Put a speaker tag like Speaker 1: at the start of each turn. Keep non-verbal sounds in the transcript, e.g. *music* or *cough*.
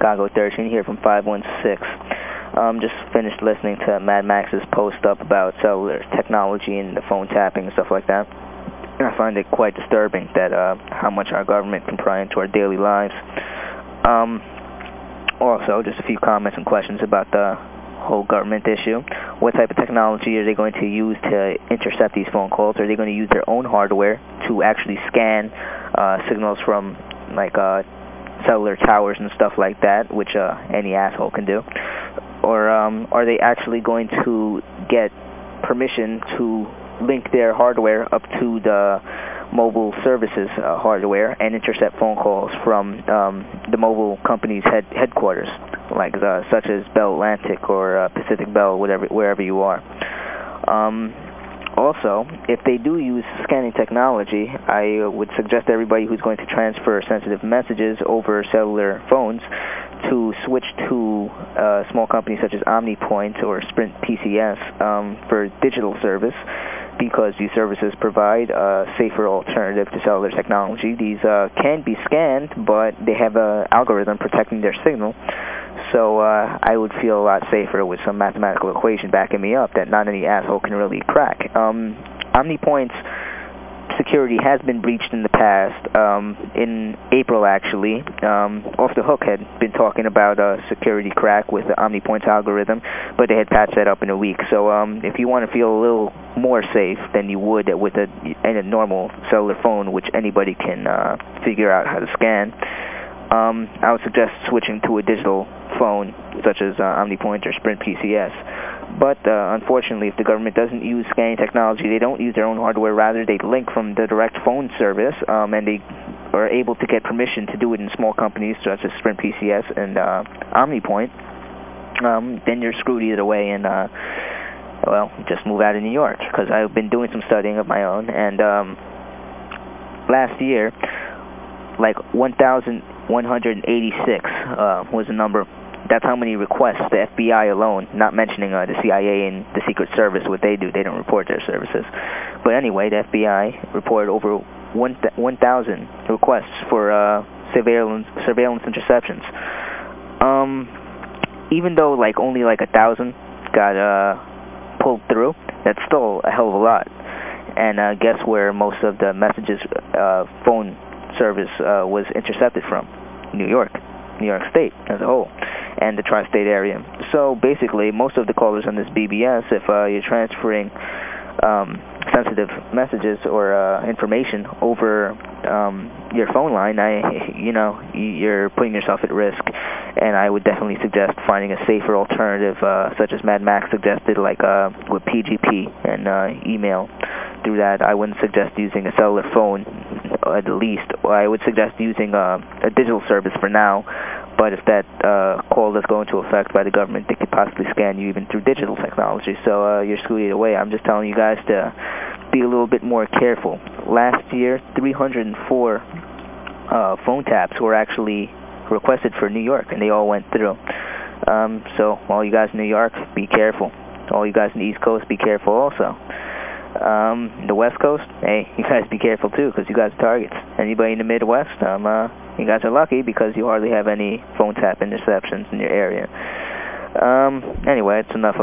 Speaker 1: Gago13 here from 516. Um, just finished listening to Mad Max's post up about cellular technology and the phone tapping and stuff like that. And I find it quite disturbing that uh, how much our government can pry into our daily lives. Um, also, just a few comments and questions about the whole government issue. What type of technology are they going to use to intercept these phone calls? Are they going to use their own hardware to actually scan uh, signals from like uh, cellular towers and stuff like that, which uh, any asshole can do? Or um, are they actually going to get permission to link their hardware up to the mobile services uh, hardware and intercept phone calls from um, the mobile company's head headquarters, like the, such as Bell Atlantic or uh, Pacific Bell, whatever, wherever you are. Um, also, if they do use scanning technology, I would suggest everybody who's going to transfer sensitive messages over cellular phones to switch to uh, small companies such as OmniPoint or Sprint PCS um, for digital service because these services provide a safer alternative to cellular technology. These uh, can be scanned, but they have an algorithm protecting their signal. So uh, I would feel a lot safer with some mathematical equation backing me up that not any asshole can really crack. Um, OmniPoint's security has been breached in the past. Um, in April, actually, um, Off the Hook had been talking about a security crack with the OmniPoint's algorithm, but they had patched that up in a week. So um, if you want to feel a little more safe than you would with a, a normal cellular phone, which anybody can uh, figure out how to scan, um, I would suggest switching to a digital phone such as uh, OmniPoint or Sprint PCS. But uh, unfortunately, if the government doesn't use scanning technology, they don't use their own hardware. Rather, they link from the direct phone service, um, and they are able to get permission to do it in small companies such as Sprint PCS and uh, OmniPoint. Um, then you're screwed either way, and well, just move out of New York. Because I've been doing some studying of my own, and um, last year, like 1,186 uh, was the number that's how many requests the FBI alone, not mentioning uh, the CIA and the Secret Service, what they do. They don't report their services. But anyway, the FBI reported over 1,000 requests for uh, surveillance, surveillance interceptions. Um, even though like only like a thousand got uh, pulled through, that's still a hell of a lot. And uh, guess where most of the messages uh, phone service uh, was intercepted from? New York, New York State as a whole and the tri-state area. So basically, most of the callers on this BBS, if uh, you're transferring um, sensitive messages or uh, information over um, your phone line, I, *laughs* you know, you're putting yourself at risk. And I would definitely suggest finding a safer alternative, uh, such as Mad Max suggested, like uh, with PGP and uh, email. Through that, I wouldn't suggest using a cellular phone at the least. I would suggest using uh, a digital service for now but if that uh, call does go into effect by the government, they could possibly scan you even through digital technology. So uh, you're screwed either way. I'm just telling you guys to be a little bit more careful. Last year, 304 uh, phone taps were actually requested for New York, and they all went through. Um, so all you guys in New York, be careful. All you guys in the East Coast, be careful also. Um, the West Coast, hey, you guys be careful too, because you guys are targets. Anybody in the Midwest, um, uh, you guys are lucky because you hardly have any phone tap interceptions in your area. Um, anyway, it's enough